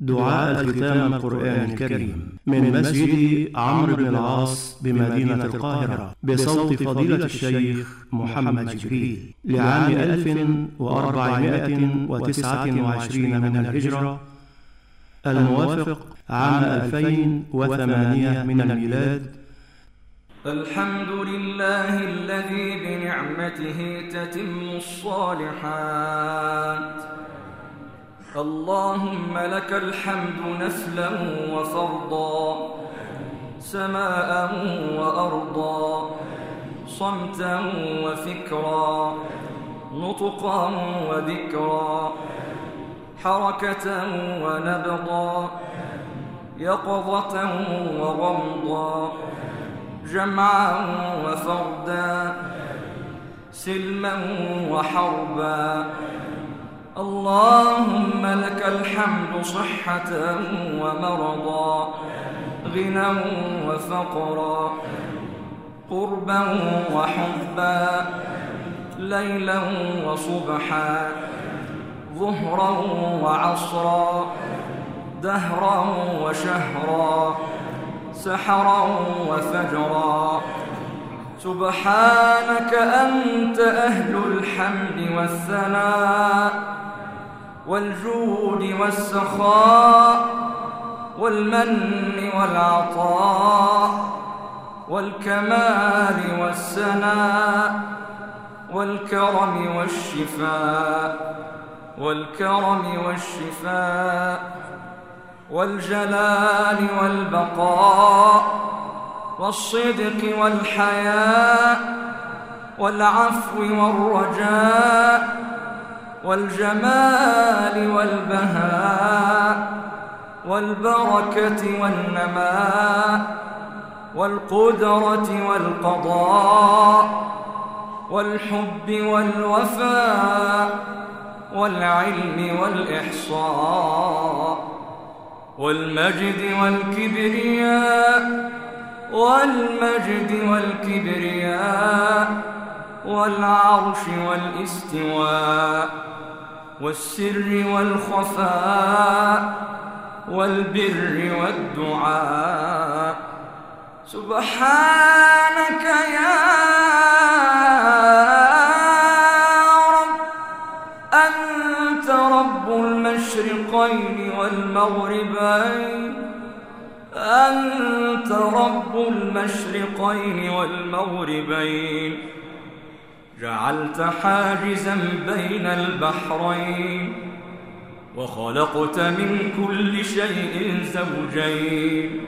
دعاء الختام القرآن الكريم من مسجد عمرو بن العاص بمدينة القاهرة بصوت فضيلة الشيخ محمد جبريل. لعام 1429 من الهجرة الموافق عام 2008 من الميلاد. الحمد لله الذي بنعمته تتم الصالحات. اللهم لك الحمد نفلا وفرضا سماء وأرضا صمتا وفكرا نطقا وذكرا حركة ونبضا يقظة وغمضا جمعا وفردا سلما وحربا. اللهم لك الحمد صحة ومرضا غنى وفقرا قربا وحبا ليلا وصبحا ظهرا وعصرا دهرا وشهرا سحرا وفجرا. سبحانك أنت أهل الحمد والثناء. والجود والسخاء والمن والعطاء والكمال والسناء والكرم والشفاء والكرم والشفاء والجلال والبقاء والصدق والحياء والعفو والرجاء والجمال والبهاء والبركة والنماء والقدرة والقضاء والحب والوفاء والعلم والإحصاء والمجد والكبرياء والمجد والكبرياء والعرش والاستواء والسر والخفاء والبر والدعاء. سبحانك يا رب أنت رب المشرقين والمغربين. أنت رب المشرقين والمغربين. جعلت حاجزا بين البحرين وخلقت من كل شيء زوجين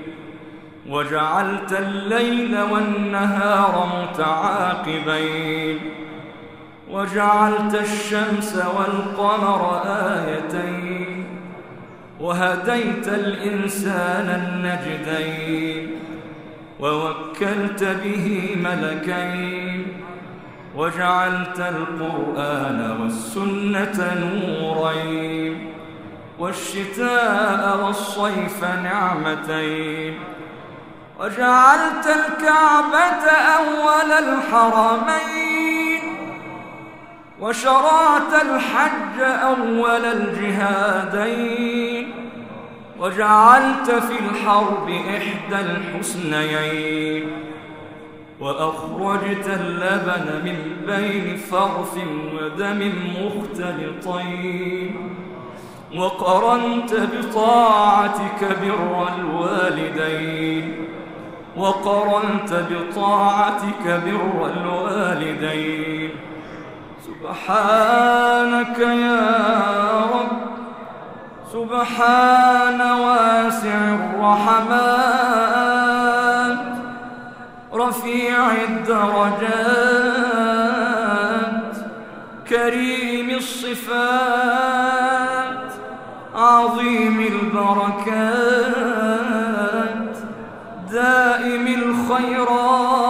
وجعلت الليل والنهار متعاقبين وجعلت الشمس والقمر آيتين وهديت الإنسان النجدين ووكلت به ملكين وجعلت القرآن والسنة نورين والشتاء والصيف نعمتين وجعلت الكعبة أول الحرمين وشرعت الحج أول الجهادين وجعلت في الحرب إحدى الحسنيين وأخرجت اللبن من بين فرث ودم مختلطين. وقرنت بطاعتك بر الوالدين. وقرنت بطاعتك بر الوالدين. سبحانك يا رب. سبحان واسع الرحمات رفيع الدرجات كريم الصفات عظيم البركات دائم الخيرات.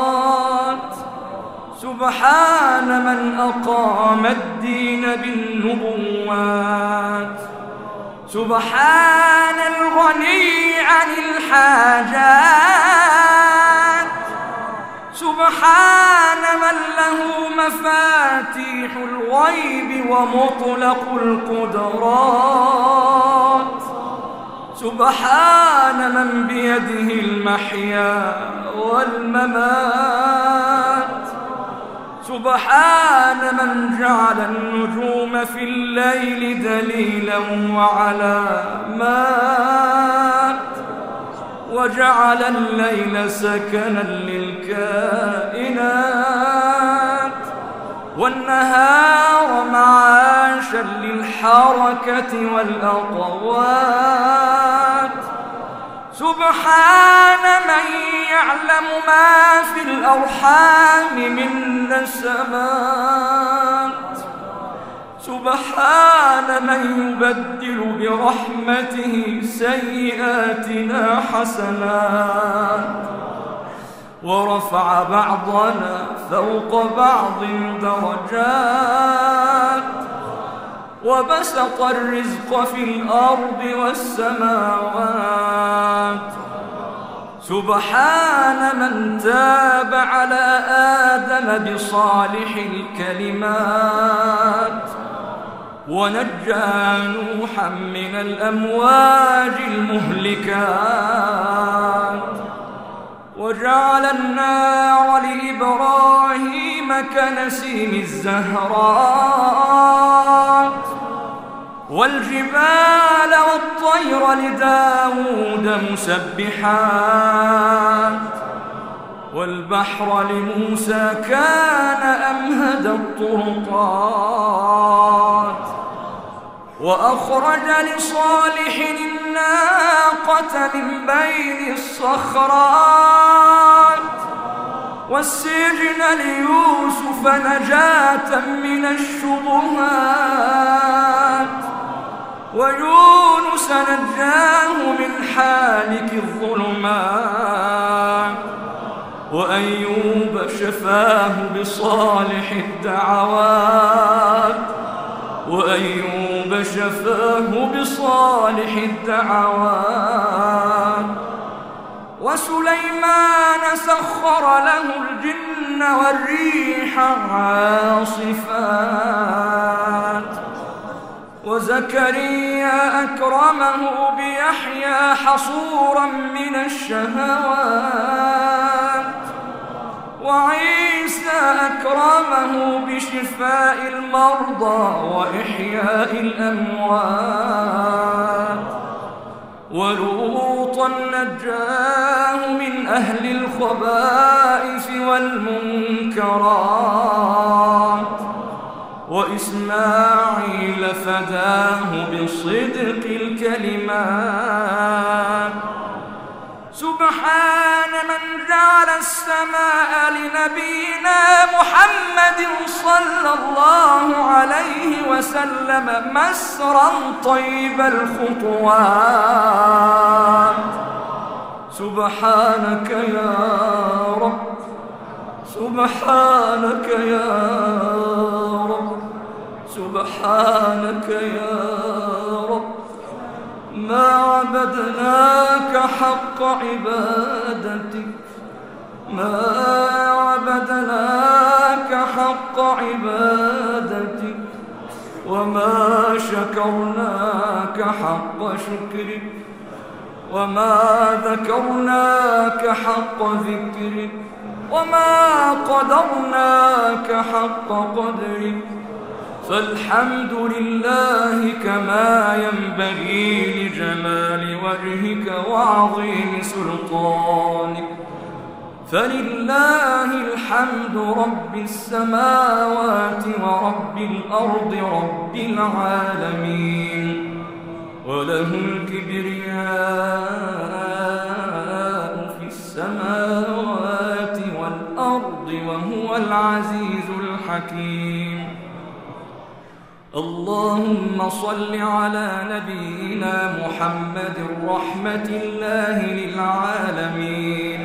سبحان من أقام الدين بالنبوات. سبحان الغني عن الحاجات. سبحان من له مفاتيح الغيب ومطلق القدرات. سبحان من بيده المحيا والممات. سبحان من جعل النجوم في الليل دليلا وعلامات وجعل الليل سكنا للكائنات والنهار معاشا للحركة والأقوات. سبحان من يعلم ما في الأرحام من نسمات سبحان من يبدل برحمته سيئاتنا حسنات. ورفع بعضنا فوق بعض درجات. وبسط الرزق في الأرض والسماوات. سبحان من تاب على آدم بصالح الكلمات. ونجى نوحا من الأمواج المهلكات. وجعل النار لإبراهيم كنسيم الزهرات. والجبال والطير لداود مسبحات. والبحر لموسى كان أمهد الطرقات. وأخرج لصالح الناقة من بين الصخرات. والسجن ليوسف نجاة من الشبهات. ويونس نجاه من حالك الظلمات. وأيوب شفاه بصالح الدعوات. وأيوب شفاه بصالح الدعوات وسليمان سخر له الجن والريح عاصفات. وزكريا أكرمه بيحيى حصورا من الشهوات. وعيسى أكرمه بشفاء المرضى وإحياء الأموات. ولوطا نجاه من أهل الخبائث والمنكرات. وإسماعيل فداه بصدق الكلمات. سبحان من جعل السماء لنبينا محمد صلى الله عليه وسلم مسرا طيب الخطوات. سبحانك يا رب سبحانك يا رب سبحانك يا رب ما عبدناك حق عبادتك. ما عبدناك حق عبادتك. وما شكرناك حق شكرك. وما ذكرناك حق ذكرك. وما قدرناك حق قدرك. فالحمد لله كما ينبغي لجمال وجهك وعظيم سلطانك. فلله الحمد رب السماوات ورب الأرض رب العالمين. وله الكبرياء في السماوات والأرض وهو العزيز الحكيم. اللهم صل على نبينا محمد رحمة الله للعالمين.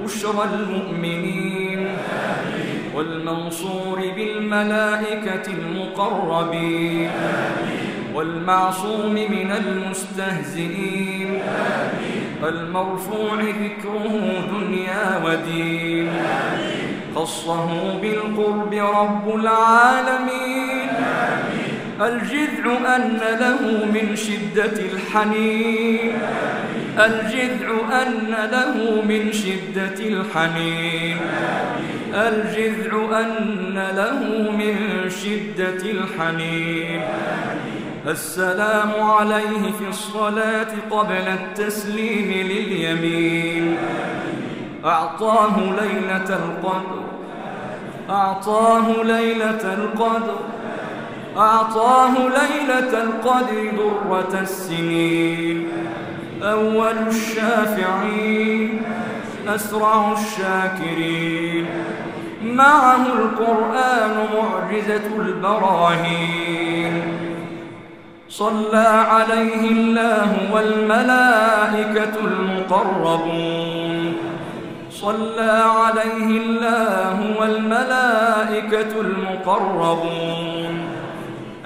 بشرى المؤمنين والمنصور بالملائكة المقربين والمعصوم من المستهزئين. المرفوع ذكره دنيا ودين. خصه بالقرب رب العالمين. الجذع أن له من شدة الحنين. الجذع أن له من شدة الحنين. الجذع أن له من شدة الحنين. السلام عليه في الصلاة قبل التسليم لليمين. أعطاه ليلة القدر. أعطاه ليلة القدر. أعطاه ليلة القدر درة السنين. أول الشافعين أسرع الشاكرين. معه القرآن معجزة البراهين. صلى عليه الله والملائكة المقربون. صلى عليه الله والملائكة المقربون.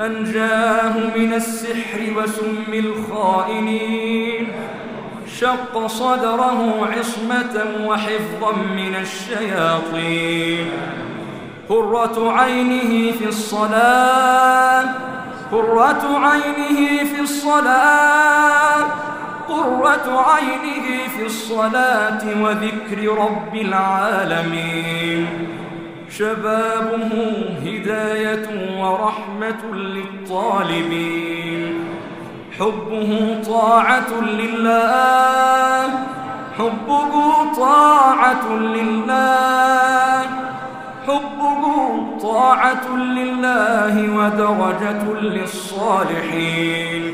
أنجاه من السحر وسم الخائنين. شق صدره عصمة وحفظا من الشياطين. قرة عينه في الصلاة. قرة عينه في الصلاة. قرة عينه في الصلاة وذكر رب العالمين. شبابه هداية ورحمة للطالبين. حبه طاعة لله. حبه طاعة لله. حبه طاعة لله ودرجة للصالحين.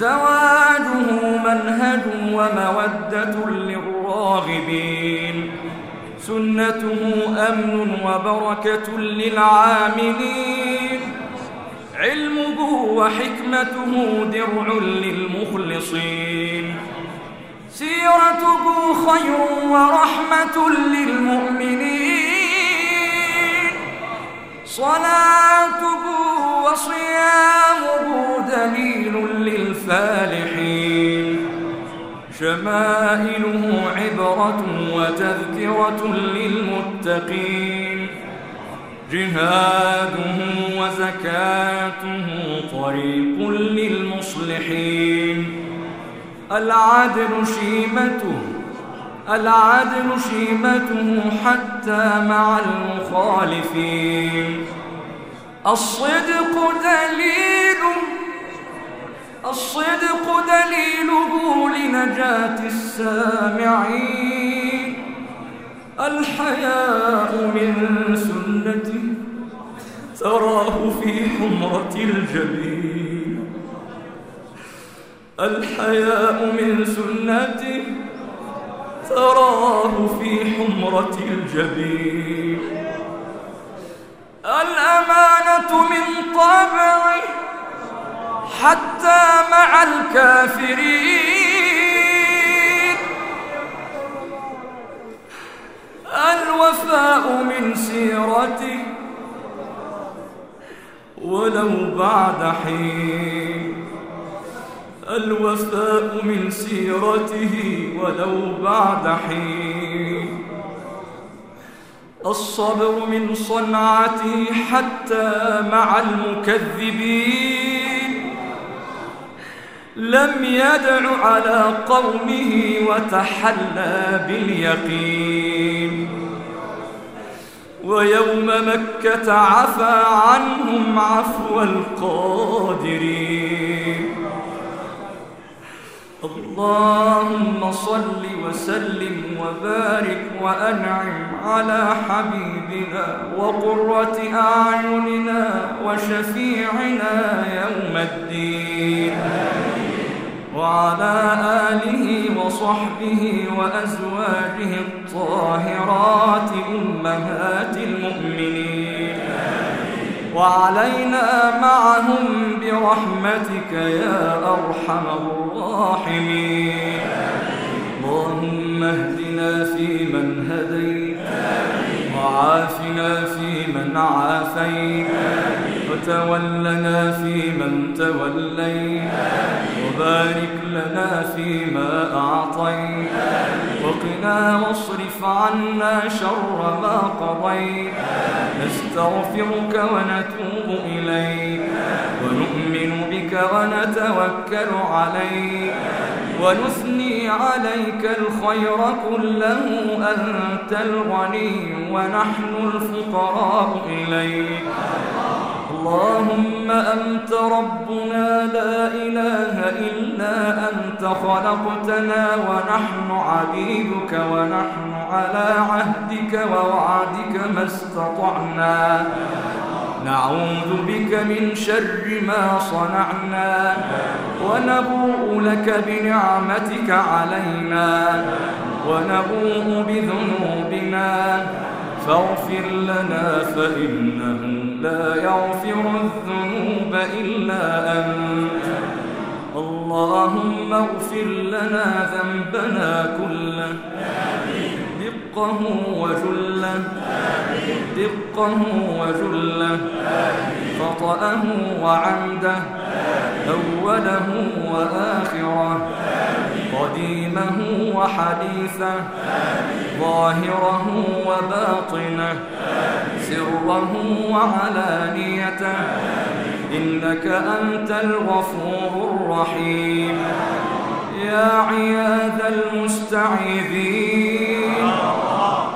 زواجه منهج ومودة للراغبين. سنته أمن وبركة للعاملين. علمه وحكمته درع للمخلصين. سيرته خير ورحمة للمؤمنين. صلاته وصيامه دليل للفالحين شمائله عبرة وتذكرة للمتقين. جهاده وزكاته طريق للمصلحين. العدل شيمته العدل شيمته حتى مع المخالفين. الصدق دليل الصدق دليله لنجاة السامعين. الحياء من سنته تراه في حمرة الجبين. الحياء من سنته تراه في حمرة الجبين. الأمانة من طبعه حتى مع الكافرين. الوفاء من سيرته ولو بعد حين. الوفاء من سيرته ولو بعد حين. الصبر من صنعته حتى مع المكذبين. لم يدع على قومه وتحلى باليقين. ويوم مكة عفى عنهم عفو القادرين. اللهم صل وسلم وبارك وأنعم على حبيبنا وقرة أعيننا وشفيعنا يوم الدين. وعلى آله وصحبه وأزواجه الطاهرات أمهات المؤمنين. وعلينا معهم برحمتك يا أرحم الراحمين. اللهم اهدنا فيمن هديت وعافنا فيمن عافيت. وتولنا فيمن توليت. وبارك لنا فيما أعطيت. وقنا واصرف عنا شر ما قضيت. نستغفرك ونتوب إليك. ونتوكل عليك. ونثني عليك الخير كله. أنت الغني ونحن الفقراء إليك. اللهم أنت ربنا لا إله إلا أنت خلقتنا ونحن عبيدك ونحن على عهدك ووعدك ما استطعنا. نعوذ بك من شر ما صنعنا ونبوء لك بنعمتك علينا ونبوء بذنوبنا. فاغفر لنا فإنه لا يغفر الذنوب إلا أنت. اللهم اغفر لنا ذنبنا كله. دقه وجله دقه وجله خطأه وعمده. أوله وآخره. قديمه وحديثه. ظاهره وباطنه سره وعلانيته إنك أنت الغفور الرحيم. يا عياذ المستعيذين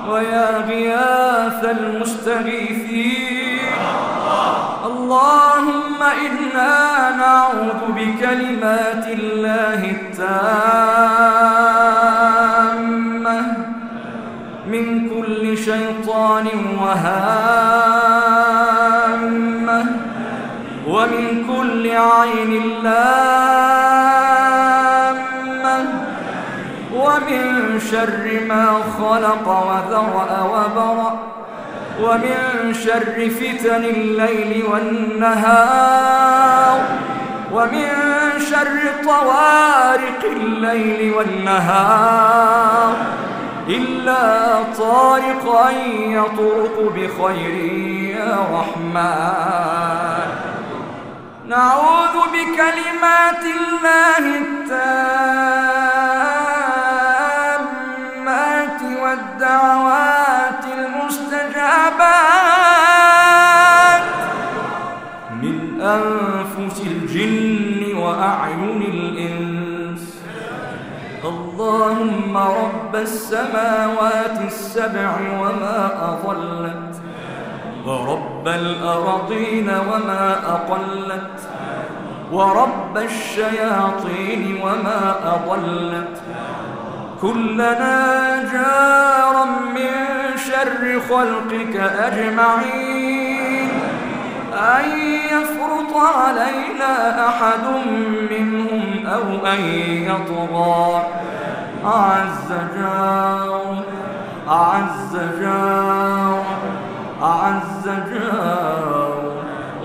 ويا غياث المستغيثين. اللهم إنا نعوذ بكلمات الله التامة. شيطان وهامة ومن كل عين لامة ومن شر ما خلق وذرأ وبرأ ومن شر فتن الليل والنهار ومن شر طوارق الليل والنهار إلا طارقا يطرق بخير يا رحمن. نعوذ بكلمات الله التامات والدعوات المستجابات. من أنفس اللهم رب السماوات السبع وما أضلت ورب الأرضين وما أقلت ورب الشياطين وما أضلت. كلنا جارا من شر خلقك أجمعين أن يفرط علينا أحد منهم أو أن يطغى. أعز جار أعز جار أعز جار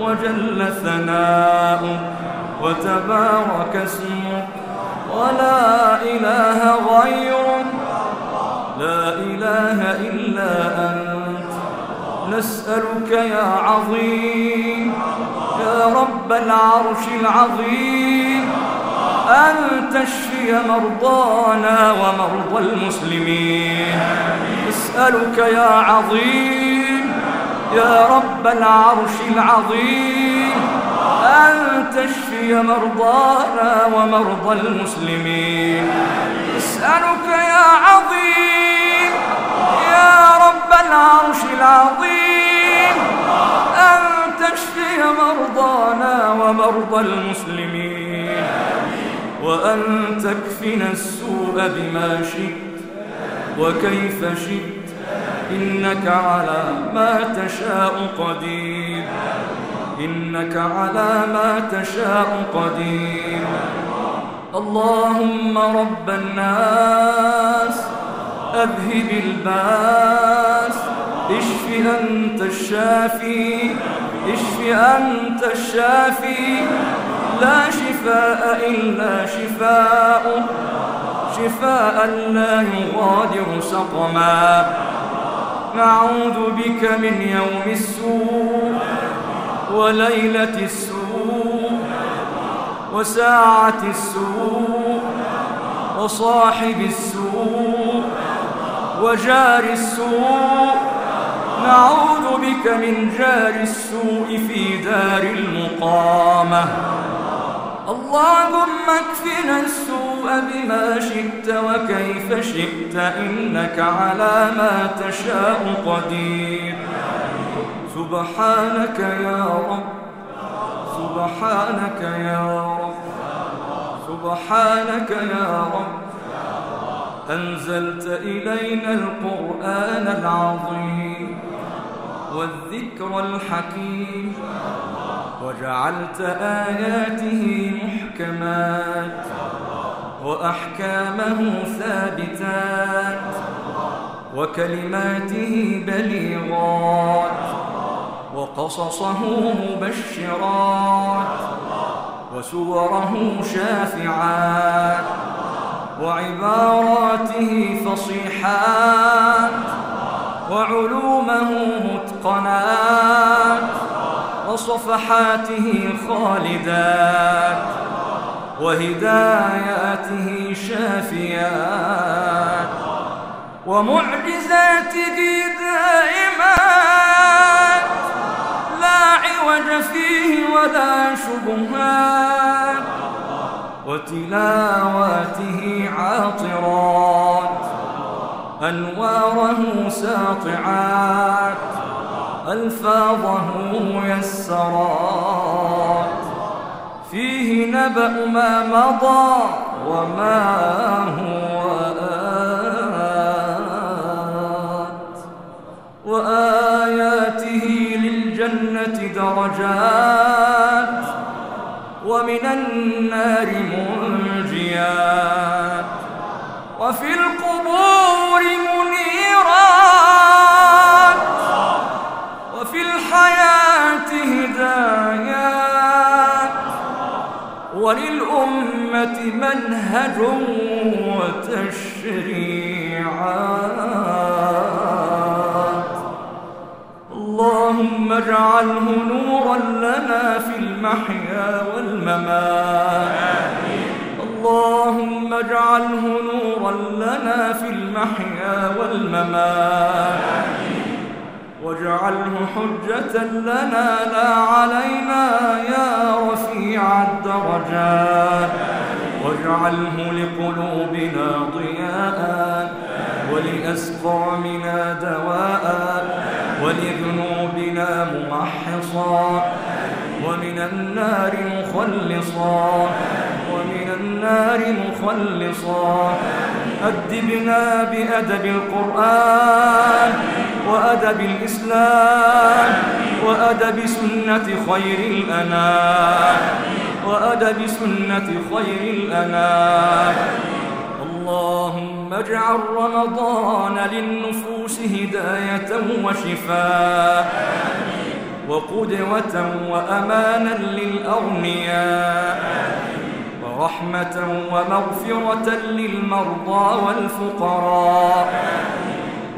وجل ثناؤه وتبارك اسمه. ولا إله غيرك لا إله إلا أنت. نسألك يا عظيم يا رب العرش العظيم. أن تشفي مرضانا ومرضى المسلمين. نسألك يا عظيم يا رب العرش العظيم أن تشفي مرضانا ومرضى المسلمين. نسألك يا عظيم يا رب العرش العظيم أن تشفي مرضانا ومرضى المسلمين. وأن تكفنا السوء بما شئت وكيف شئت. إنك على ما تشاء قدير. إنك على ما تشاء قدير. اللهم رب الناس أذهب الباس. اشف أنت الشافي اشف أنت الشافي. لا شفاء إلا شفاء شفاء لا يغادر سقما. نعوذ بك من يوم السوء وليلة السوء وساعة السوء وصاحب السوء وجار السوء. نعوذ بك من جار السوء في دار المقامة. اللهم اكفنا السوء بما شئت وكيف شئت إنك على ما تشاء قدير. سبحانك يا رب. سبحانك يا رب. سبحانك يا رب. أنزلت إلينا القرآن العظيم والذكر الحكيم. وجعلت آياته محكمات وأحكامه ثابتات وكلماته بليغات وقصصه مبشرات وسوره شافعات وعباراته فصيحات وعلومه متقنات وصفحاته خالدات وهداياته شافيات ومعجزاته دائمات لا عوج فيه ولا شبهات وتلاواته عاطرات أنواره ساطعات ألفاظه ميسرات فيه نبأ ما مضى وما هو آت. وآياته للجنة درجات. ومن النار منجيات. وفي القبور منهج وتشريعات. اللهم اجعله نورا لنا في المحيا والممات. اللهم اجعله نورا لنا في المحيا والممات. واجعله حجة لنا لا علينا يا رفيع الدرجات. واجعله لقلوبنا ضياء ولأسقامنا دواء ولذنوبنا ممحصا ومن النار مخلصا ومن النار مخلصا. أدبنا بأدب القرآن وأدب الإسلام وأدب سنة خير الأنام وأدب سنة خير الأنام. اللهم اجعل رمضان للنفوس هداية وشفاء وقدوة وأمانا للأغنياء. ورحمة ومغفرة للمرضى والفقراء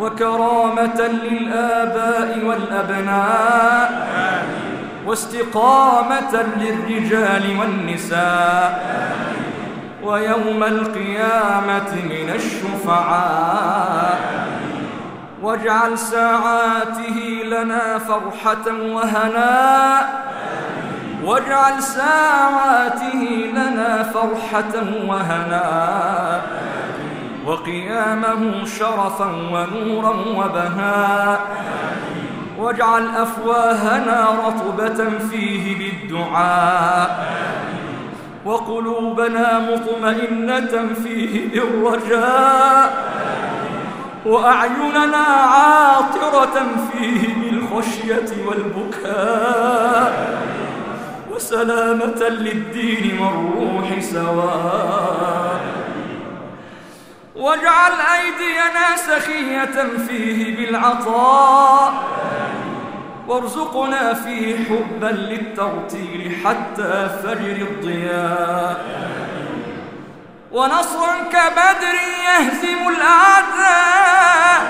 وكرامة للآباء والأبناء واستقامة للرجال والنساء ويوم القيامة من الشفعاء واجعل ساعاته لنا فرحة وهناء واجعل ساعاته لنا فرحة وهناء وقيامه شرفا ونورا وبهاء. واجعل أفواهنا رطبة فيه بالدعاء. وقلوبنا مطمئنة فيه بالرجاء. وأعيننا عاطرة فيه بالخشية والبكاء. وسلامة للدين والروح سواء. واجعل أيدينا سخية فيه بالعطاء. وارزقنا فيه حبا للترتيل حتى فجر الضياء. ونصرا كبدر يهزم الأعداء.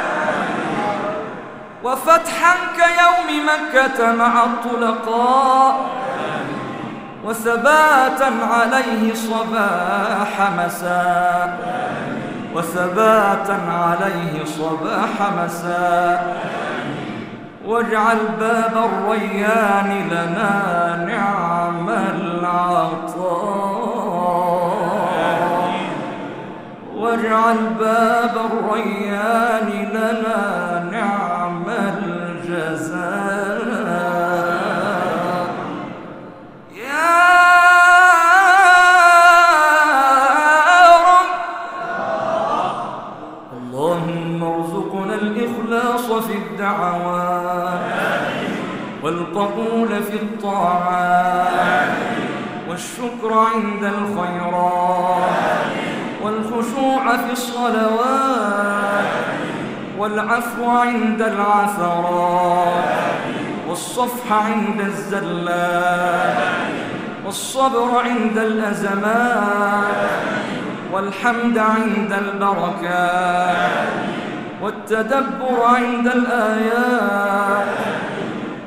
وفتحا كيوم مكة مع الطلقاء. وثباتا عليه صباح مساء. وثباتا عليه صباح مساء. واجعل باب الريان لنا نعم العطاء. واجعل باب الريان لنا نعم الجزاء. والشكر عند الخيرات. والخشوع في الصلوات. والعفو عند العثرات. والصفح عند الزلات. والصبر عند الأزمات. والحمد عند البركات. والتدبر عند الآيات.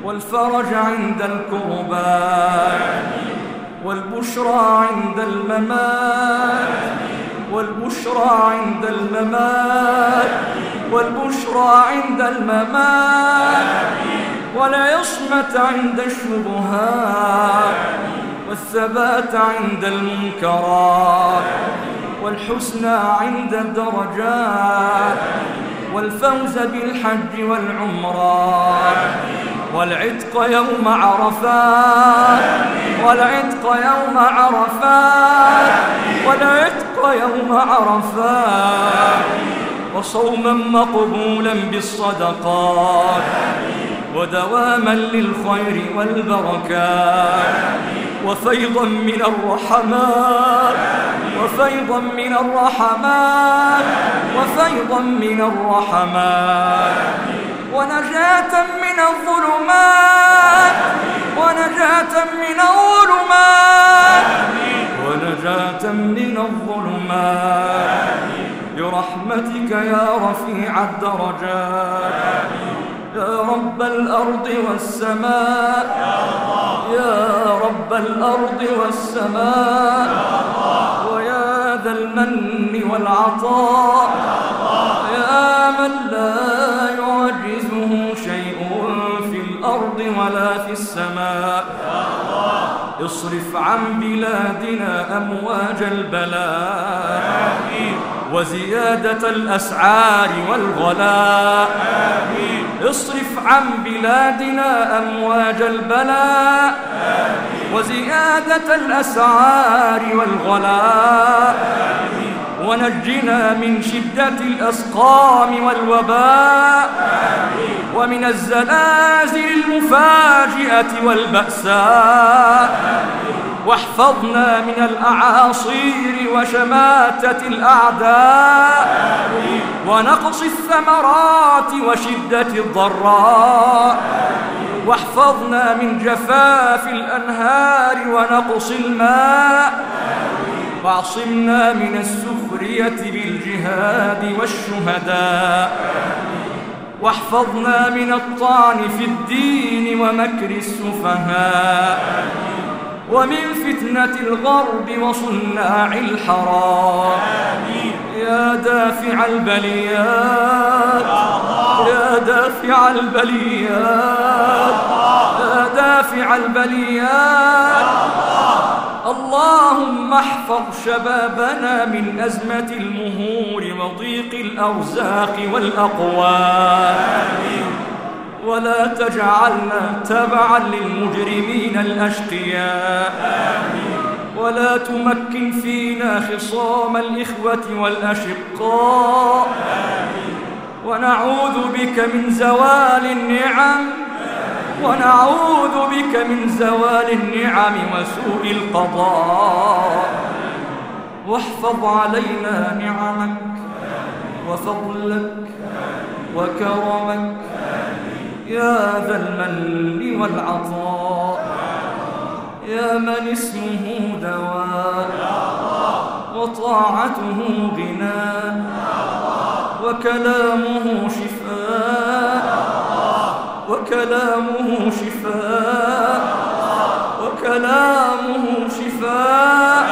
والفرج عند الكربات والبشرى عند الممات والبشرى عند الممات والبشرى عند الممات والعصمة عند الشبهات والثبات عند المنكرات والحسنى عند الدرجات. والفوز بالحج والعمرات والعتق يوم عرفات والعتق يوم عرفات والعتق يوم عرفات وصوما مقبولا بالصدقات. ودواما للخير والبركات. وفيضا من الرحمات وفيضا من الرحمات وفيضا من الرحمات ونجاة من الظلمات ونجاة من الظلمات. ونجاة من الظلمات. برحمتك يا رفيع الدرجات. يا رب الأرض والسماء. يا رب الأرض والسماء. ويا ذا المن والعطاء. يا من لا يعجزه شيء في الأرض ولا في السماء. اصرف عن بلادنا أمواج البلاء. وزيادة الأسعار والغلاء. اصرف عن بلادنا أمواج البلاء. وزيادة الأسعار والغلاء. ونجنا من شدة الأسقام والوباء ومن الزلازل المفاجئة والبأساء. واحفظنا من الأعاصير وشماتة الأعداء. ونقص الثمرات وشدة الضراء. واحفظنا من جفاف الأنهار ونقص الماء. واعصمنا من السخرية بالجهاد والشهداء. واحفظنا من الطعن في الدين ومكر السفهاء. ومن فتنة الغرب وصناع الحرام. يا دافع البليات. يا دافع البليات. يا دافع البليات. اللهم احفظ شبابنا من أزمة المهور وضيق الأرزاق والأقوال. ولا تجعلنا تبعا للمجرمين الأشقياء. ولا تمكن فينا خصام الإخوة والأشقاء. ونعوذ بك من زوال النعم. ونعوذ بك من زوال النعم وسوء القضاء. واحفظ علينا نعمك وفضلك وكرمك يا ذا المن والعطاء. يا من اسمه دواء وطاعته غنى وكلامه شفاء. وكلامه شفاء وكلامه شفاء.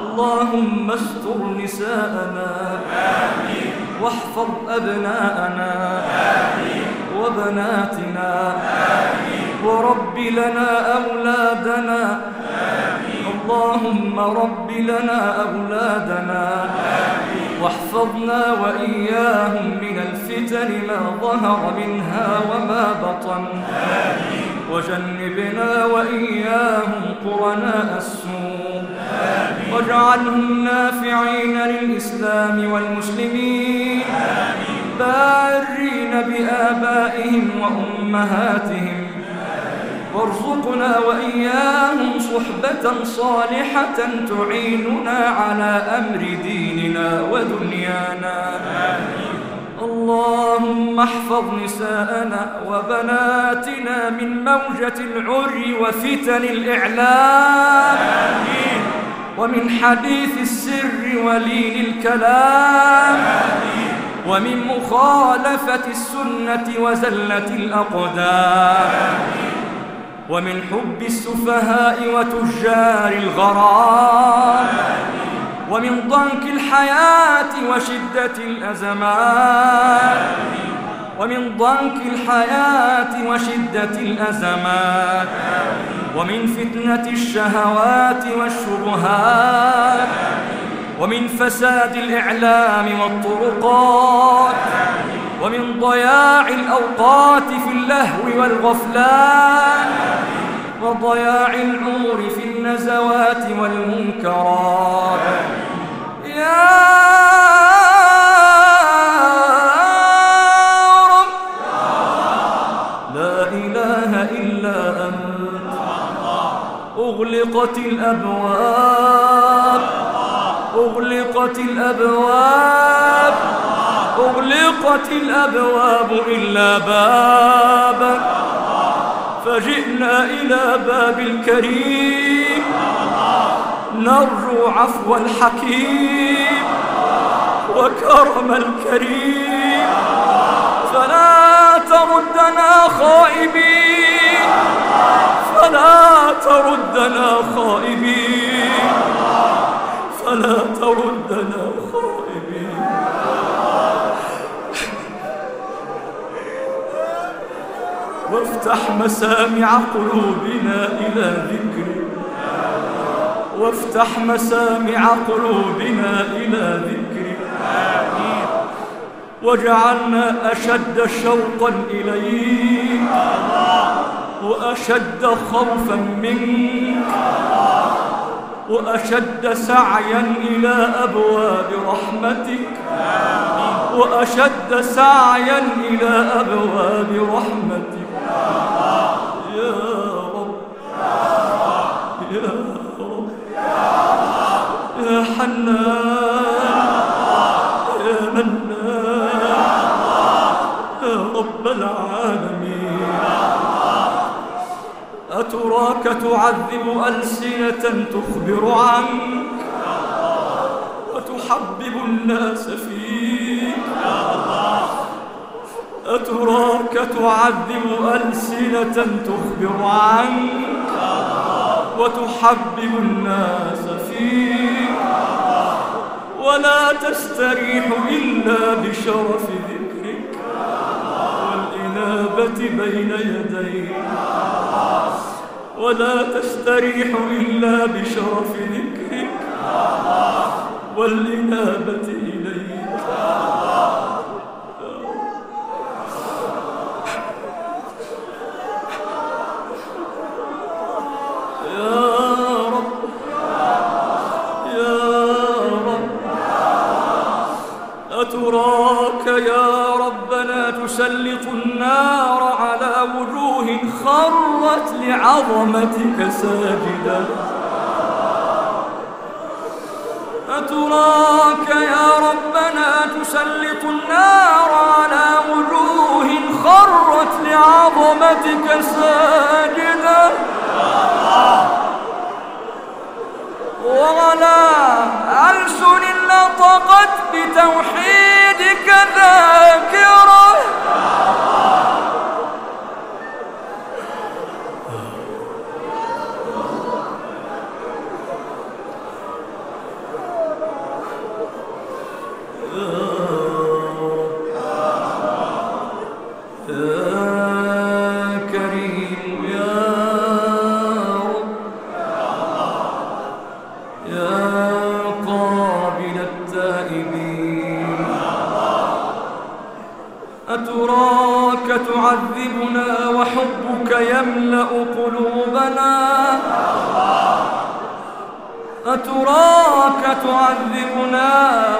اللهم استر نساءنا واحفظ أبناءنا وبناتنا ورب لنا أولادنا. اللهم رب لنا أولادنا. واحفظنا وإياهم من الفتن ما ظهر منها وما بطن. وجنبنا وإياهم قرناء السوء. واجعلهم نافعين للإسلام والمسلمين. بارين بآبائهم وأمهاتهم. وارزقنا وإياهم صحبة صالحة تعيننا على أمر ديننا ودنيانا. اللهم احفظ نساءنا وبناتنا من موجة العري وفتن الإعلام. ومن حديث السر ولين الكلام. ومن مخالفة السنة وزلة الأقدام. ومن حب السفهاء وتجار الغرام ومن ضنك الحياة وشدة الأزمات ومن ضنك الحياة وشدة الأزمات ومن فتنة الشهوات والشبهات ومن فساد الإعلام والطرقات ومن ضياع الأوقات في اللهو والغفلان وضياع العمر في النزوات والمنكرات. يا رب. لا إله إلا أنت. أغلقت الأبواب. أغلقت الأبواب. أغلقت الأبواب إلا بابك فجئنا إلى باب الكريم. نرجو عفو الحكيم وكرم الكريم. فلا تردنا خائبين. فلا تردنا خائبين. فلا تردنا خائبين. وافتح مسامع قلوبنا إلى ذكرك وافتح مسامع قلوبنا إلى ذكرك واجعلنا أشد شوقا إليك. وأشد خوفا منك. وأشد سعيا إلى أبواب رحمتك. وأشد سعيا إلى أبواب رحمتك. يا حنان يا منان يا رب العالمين. أتراك تعذب ألسنة تخبر عنك؟ وتحبب الناس فيك؟ أتراك تعذب ألسنة تخبر عنك؟ وتحبب الناس فيك؟ ولا تستريح إلا بشرف ذكرك والإنابة بين يديك. ولا تستريح إلا بشرف ذكرك والإنابة لعظمتك ساجدة أتراك يا ربنا تسلط النار على وجوه خرت لعظمتك ساجدة وعلى ألسن نطقت بتوحيدك ذاكرة. قلوبنا. أتراك تعذبنا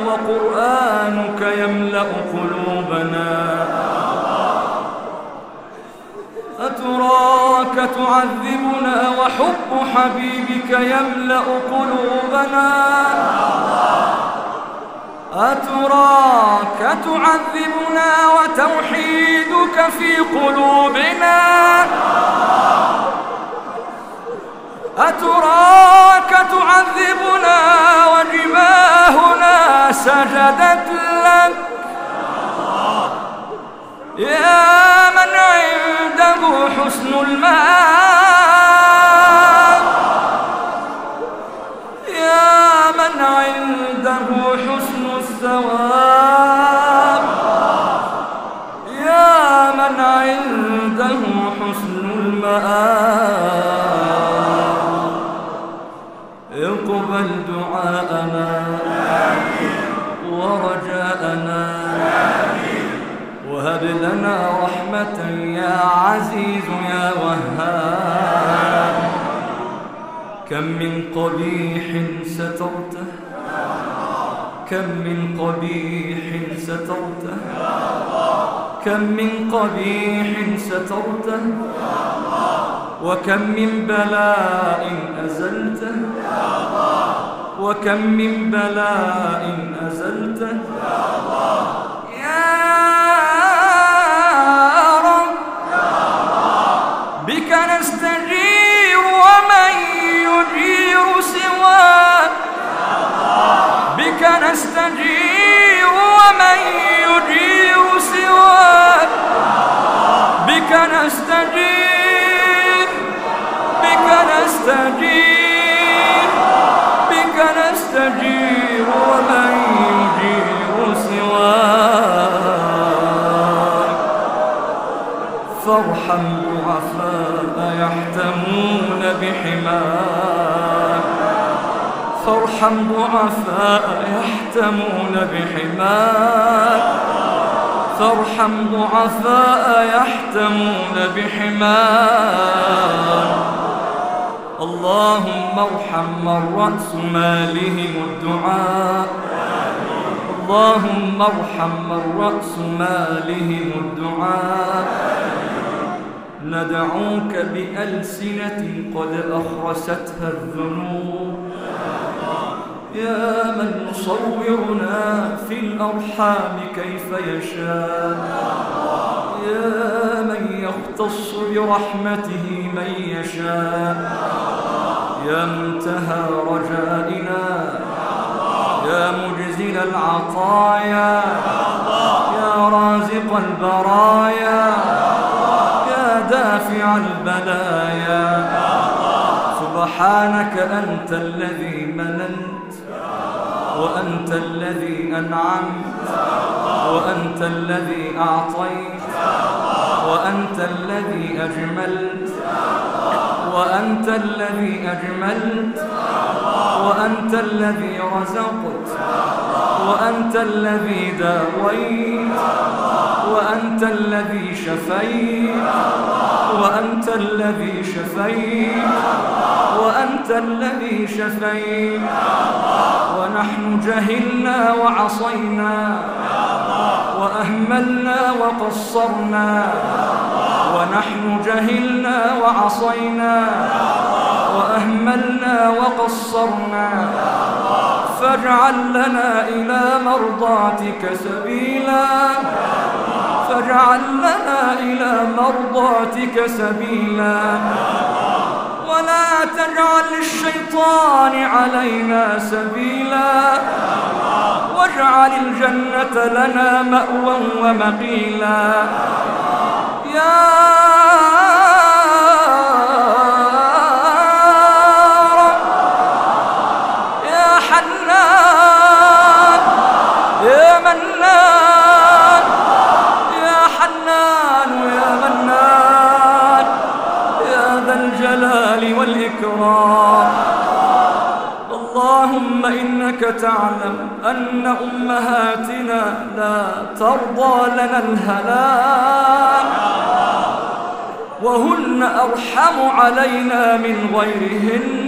وقرآنك يملأ قلوبنا. أتراك تعذبنا وحب حبيبك يملأ قلوبنا. أتراك تعذبنا وتوحيدك في قلوبنا. أتراك تعذبنا وجباهنا سجدت لك؟ يا من عنده حسن المآب يا من عنده حسن الثواب. يا من عنده حسن المآب. يا عزيز يا وهاب كم من قبيح سترته كم من قبيح سترته كم من قبيح سترته وكم من بلاء أزلته وكم من بلاء أزلته. يا رب نستجير بك نستجير بك نستجير ومن يجير سواك. فارحم ضعفاء يحتمون بحماك. فارحم ضعفاء يحتمون بحماك. فارحم ضعفاء يحتمون بحماك اللهم ارحم من رأس مالهم الدعاء. اللهم ارحم من رأس مالهم الدعاء. ندعوك بألسنة قد أخرستها الذنوب. يا من يصورنا في الأرحام كيف يشاء. يا من يختص برحمته من يشاء. يا منتهى رجائنا. يا مجزل العطايا. يا رازق البرايا. يا دافع البلايا. سبحانك أنت الذي مننت وأنت الذي أنعمت وأنت الذي أعطيت وأنت الذي أجملت وأنت الذي أجملت وأنت الذي رزقت وأنت الذي داويت وأنت الذي شفيت وأنت الذي شفيت. وأنت الذي شفيت. ونحن جهلنا وعصينا. وأهملنا وقصرنا. ونحن جهلنا وعصينا. وأهملنا وقصرنا. فاجعل لنا إلى مرضاتك سبيلا. فاجعل لنا إلى مرضاتك سبيلا. ولا تجعل للشيطان علينا سبيلا. واجعل الجنة لنا مأوى ومقيلا. يا لنا الهلاك وهن أرحم علينا من غيرهن.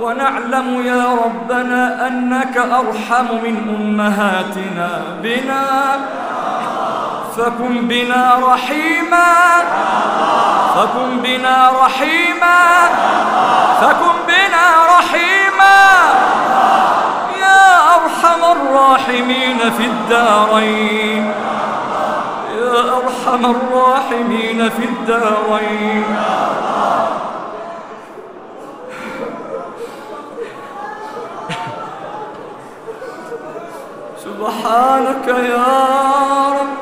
ونعلم يا ربنا أنك أرحم من أمهاتنا. بنا. فكن بنا رحيما. فكن بنا رحيما. فكن بنا رحيما. أرحم الراحمين في الدارين. يا أرحم الراحمين في الدارين. سبحانك يا رب.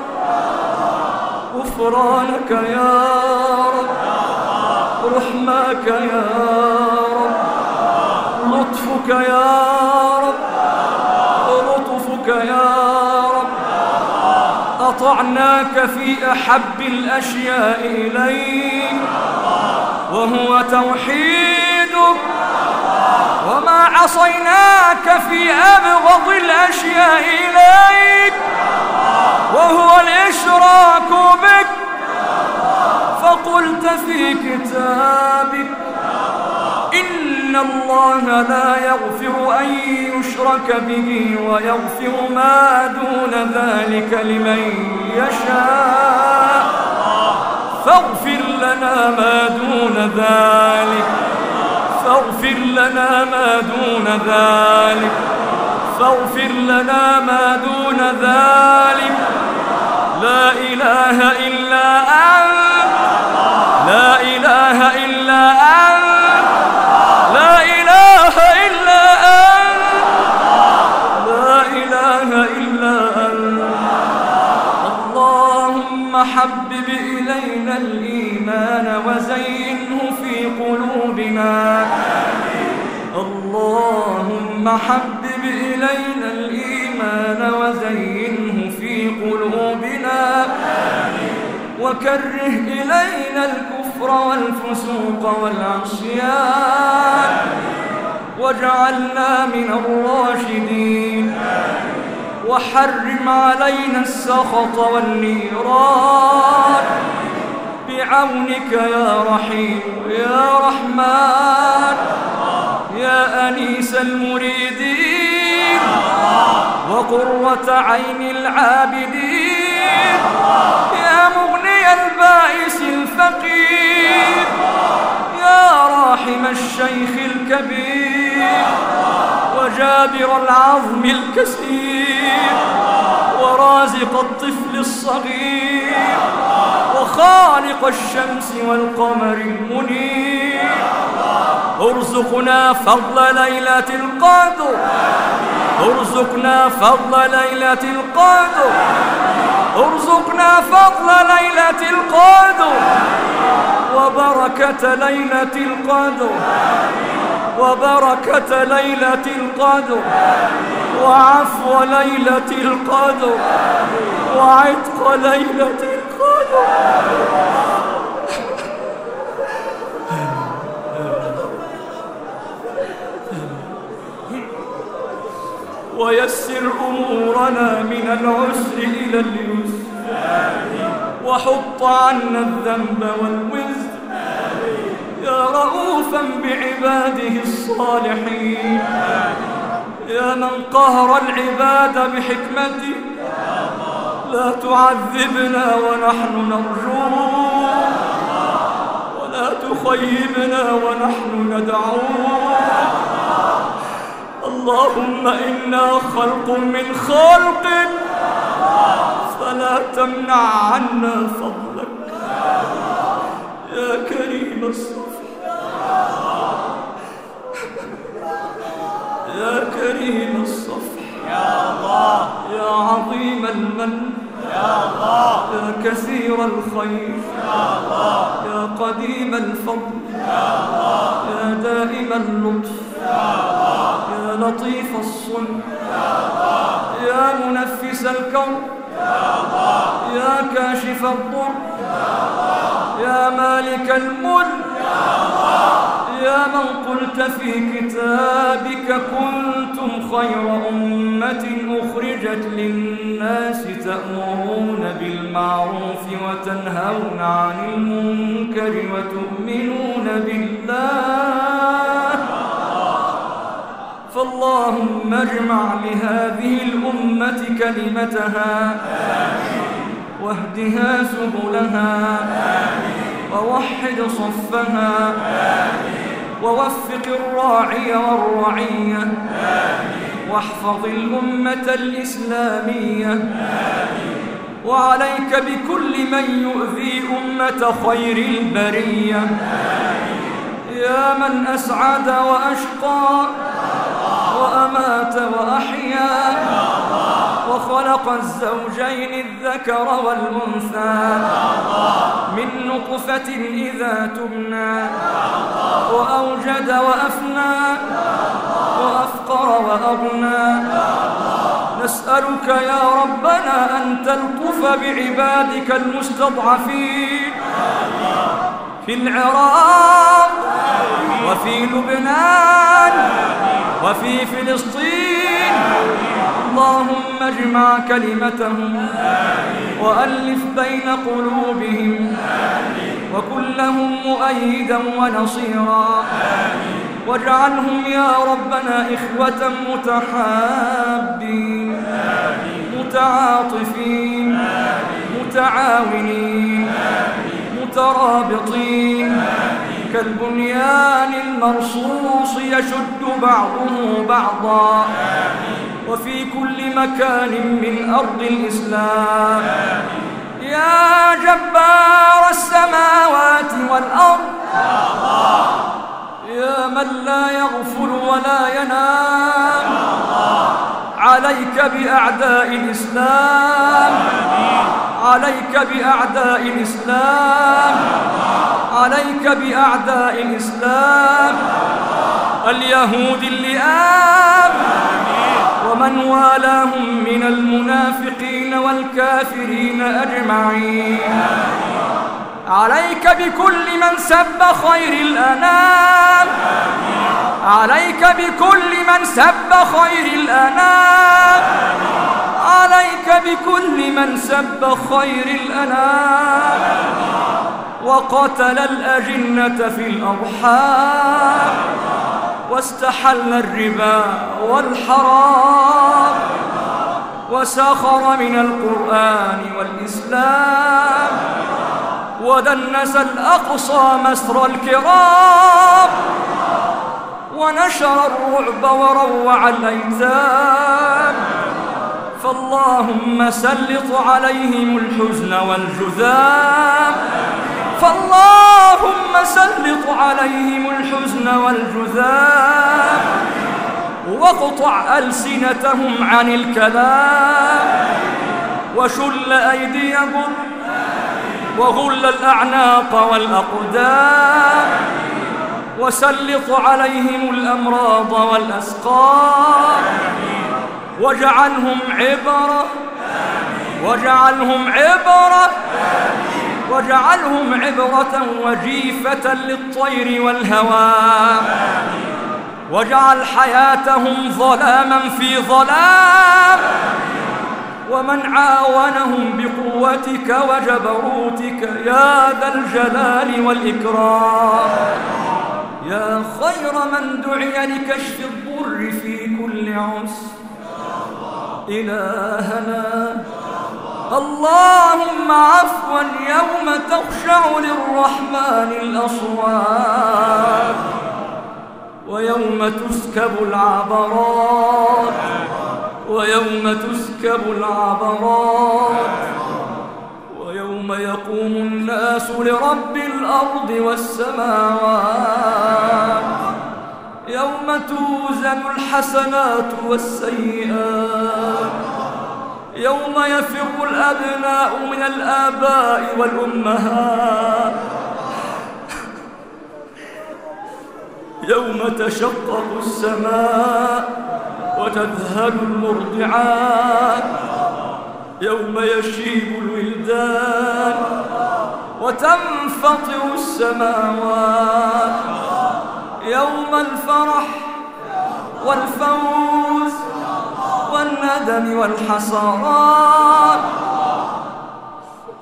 غفرانك يا رب. رحمك يا رب. لطفك يا رب أطعناك في أحب الأشياء إليك وهو توحيدك. وما عصيناك في أبغض الأشياء إليك وهو الإشراك بك. فقلت في كتابك إن الله لا يغفر أن يشرك به ويغفر ما دون ذلك لمن يشاء. فاغفر لنا ما دون ذلك. فاغفر لنا ما دون ذلك. فاغفر لنا ما دون ذلك. لا إله إلا أنت. لا إله إلا أنت. اللهم حبب إلينا الإيمان وزينه في قلوبنا. وكره إلينا الكفر والفسوق والعصيان. واجعلنا من الراشدين. وحرم علينا السخط والنيران. بعونك يا رحيم يا رحمن. يا أنيس المريدين وقرة عين العابدين يا مغني البائس الفقير يا راحم الشيخ الكبير وجابر العظم الكسير ورازق الطفل الصغير وخالق الشمس والقمر المنير ارزقنا فضل ليلة القدر. ارزقنا فضل ليلة القدر. ارزقنا فضل ليلة القدر. وبركة ليلة القدر. وبركة ليلة القدر. وعفو ليلة القدر. وعتق ليلة القدر. ويسر أمورنا من العسر إلى اليسر. وحط عنا الذنب والوزر. يا رؤوفا بعباده الصالحين. يا من قهر العباد بحكمته لا تعذبنا ونحن نرجوه ولا تخيبنا ونحن ندعوه اللهم إنا خلق من خلقك فلا تمنع عنا فضلك. يا كريم الصفح يا كريم الصفح يا الله يا عظيم المن. يا الله يا كثير الخير. يا الله يا قديم الفضل. يا الله يا دائم اللطف. يا الله لطيف الصنع يا منفس الكون. يا كاشف الضر. يا مالك الملك. يا من قلت في كتابك كنتم خير أمة أخرجت للناس تأمرون بالمعروف وتنهون عن المنكر وتؤمنون بالله. فاللهم اجمع لهذه الأمة كلمتها. واهدها سبلها. ووحد صفها. ووفق الراعي والرعية. واحفظ الأمة الإسلامية. وعليك بكل من يؤذي أمة خير البرية. يا من أسعد وأشقى. وأمات وأحيا. وخلق الزوجين الذكر والأنثى. من نطفة إذا تمنى وأوجد وأفنى. وأفقر وأغنى. نسألك يا ربنا أن تلطف بعبادك المستضعفين. في العراق وفي لبنان. وفي فلسطين. اللهم اجمع كلمتهم وألف بين قلوبهم وكن لهم مؤيدا ونصيرا. واجعلهم يا ربنا إخوة متحابين متعاطفين متعاونين مترابطين. كالبنيان المرصوص يشد بعضه بعضا. وفي كل مكان من أرض الإسلام. يا جبار السماوات والأرض. يا من لا يغفل ولا ينام. عليك بأعداء الإسلام. عليك بأعداء الإسلام. عليك بأعداء الإسلام. اليهود اللئام. ومن والاهم من المنافقين والكافرين أجمعين. عليك بكل من سب خير الأنام. عليك بكل من سب خير الأنام. عليك بكل من سب خير الأنام. وقتل الأجنة في الأرحام. واستحل الربا والحرام. وسخر من القرآن والإسلام. ودنس الأقصى مسر الكرام. ونشر الرعب وروع الأيتام. فاللهم سلط عليهم الحزن والجذام فاللهم سلط عليهم الحزن والجذام واقطع ألسنتهم عن الكلام. وشل أيديهم. وغل الأعناق والأقدام. وسلط عليهم الأمراض والأسقام. واجعلهم عبرة. واجعلهم عبرة. واجعلهم عبرة وجيفة للطير والهوام واجعل حياتهم ظلاما في ظلام. ومن عاونهم بقوتك وجبروتك يا ذا الجلال والإكرام. يا خير من دعي لكشف الضر في كل عسر. إلهنا. اللهم عفوا يوم تخشع للرحمن الأصوات. ويوم تسكب العبرات. ويوم تسكب العبرات. يقوم الناس لرب الأرض والسماوات. يوم توزن الحسنات والسيئات. يوم يفر الأبناء من الآباء والأمهات. يوم تشقق السماء وتذهل المرضعات. يوم يشيب الولدان وتنفطر السماوات. يوم الفرح والفوز والندم والحسرات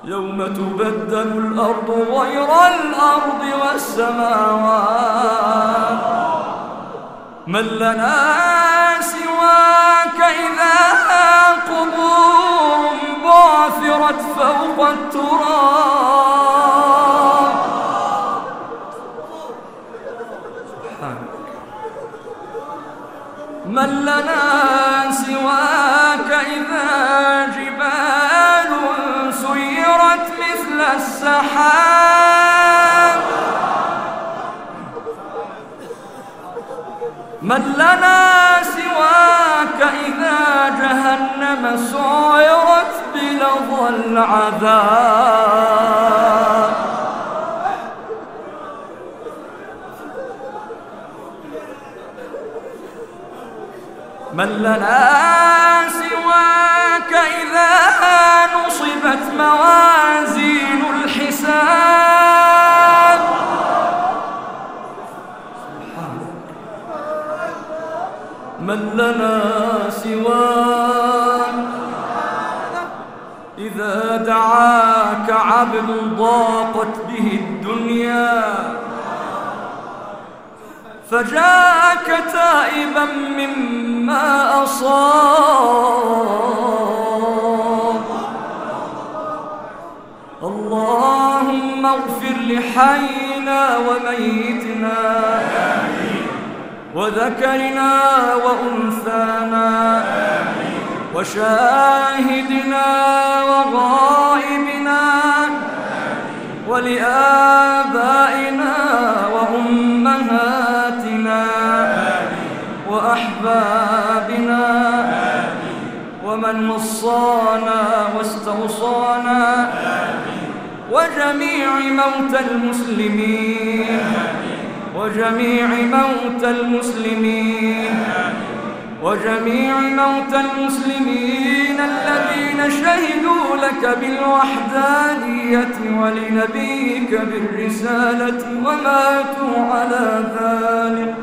يوم تبدل الأرض غير الأرض والسماوات. من لنا سواك إذا قبور بعثرت فوق التراب. من لنا سواك إذا جبال سيرت مثل السحاب. من لنا سواك إذا جهنم سعرت بلظى العذاب. من لنا سواك إذا نصبت موازين الحساب. من لنا سواك إذا دعاك عبد ضاقت به الدنيا. فجاءك تائبا مما أصاب. اللهم اغفر لحينا وميتنا. وذكرنا وأنثانا وشاهدنا وغائبنا ولآبائنا وأمهاتنا وأحبابنا ومن وصانا واستوصانا وجميع موتى المسلمين وجميع موتى المسلمين. وجميع موتى المسلمين الذين شهدوا لك بالوحدانية ولنبيك بالرسالة وماتوا على ذلك.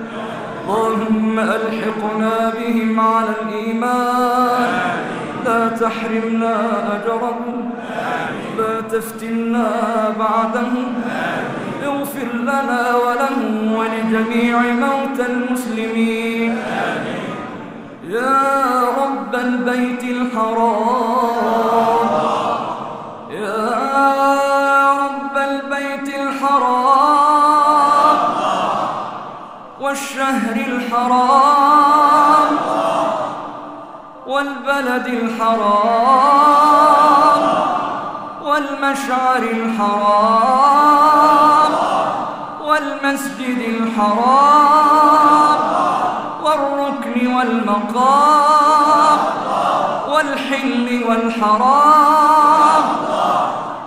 اللهم ألحقنا بهم على الإيمان. لا تحرمنا أجرهم. لا تفتنا بعدهم. اغفر لنا ولهم ولجميع موتى المسلمين. يا رب البيت الحرام. يا رب البيت الحرام. والشهر الحرام. والبلد الحرام. والمشعر الحرام. والمسجد الحرام والركن والمقام والحل والحرام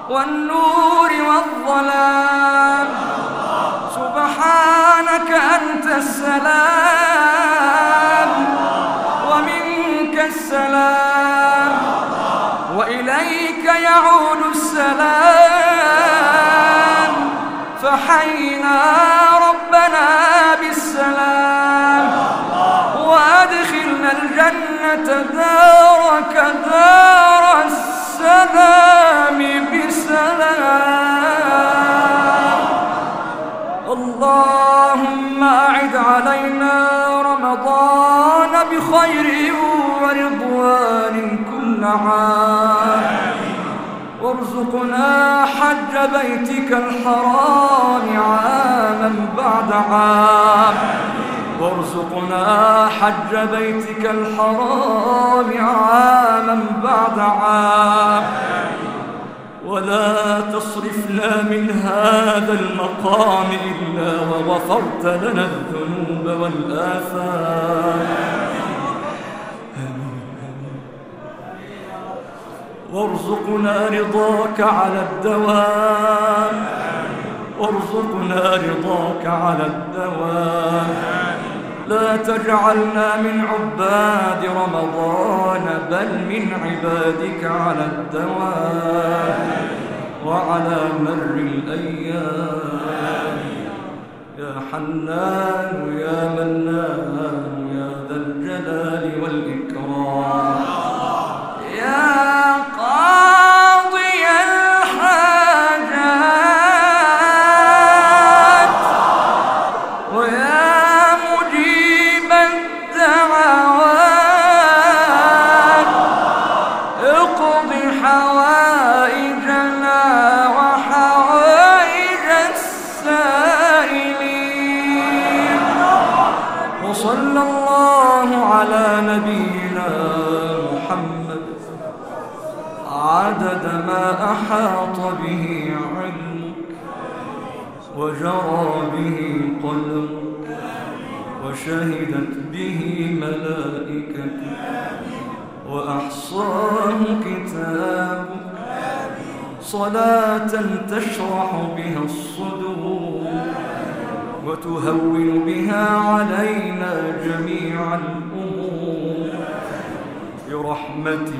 والنور والظلام. سبحانك أنت السلام ومنك السلام. عام وارزقنا حج بيتك الحرام عاما بعد عام وارزقنا حج بيتك الحرام عاما بعد عام ولا تصرفنا من هذا المقام إلا وغفرت لنا الذنوب والآثام. وارزقنا رضاك على الدوام. وارزقنا رضاك على الدوام. لا تجعلنا من عباد رمضان بل من عبادك على الدوام. وعلى مر الأيام. يا حنان يا منان. وتهون بها علينا جميع الأمور برحمة